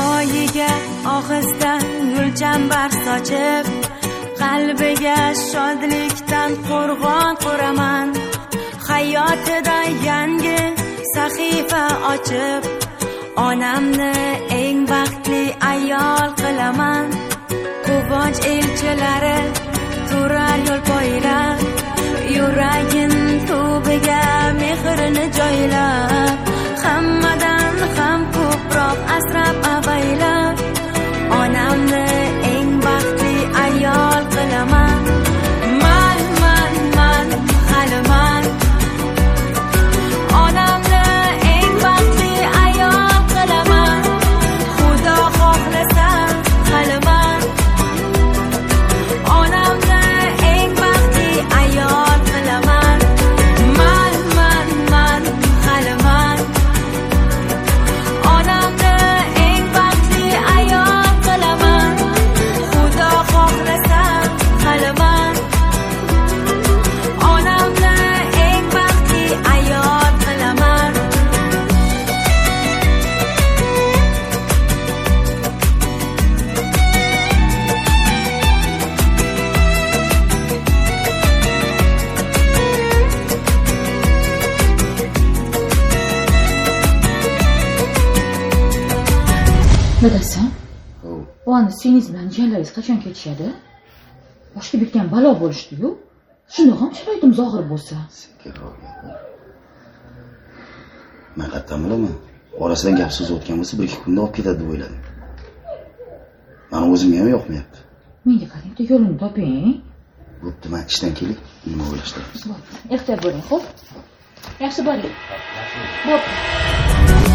poyiga ohista gulchambar sochib qalbiga shodlikdan qo'rg'on quraman hayotida yangi sahifa ochib onamni eng baxtli ayol qilaman. Quvonch elchilari turar yo'l poylab yuragim tubiga dadasi Hov, u ani singlingiz bilan jiyanlaringiz qachon ketishadi? Boshga bitgan balo bo'lishdiyu. Shundoq ham sharoitim zohir bo'lsa. Ro'yat. man qayerdan bilaman? Orasidan gap so'z o'tgan bo'lsa bir ikki kunda olib ketadi deb o'yladim. Mani o'zimga ham yoqmayapti. Menga qarang bitta yo'lini toping. Bo'pti man ishdan kelib nima o'ylashdi ehtiyot bo'ling xo'p? Yaxshi boring. Bo'pti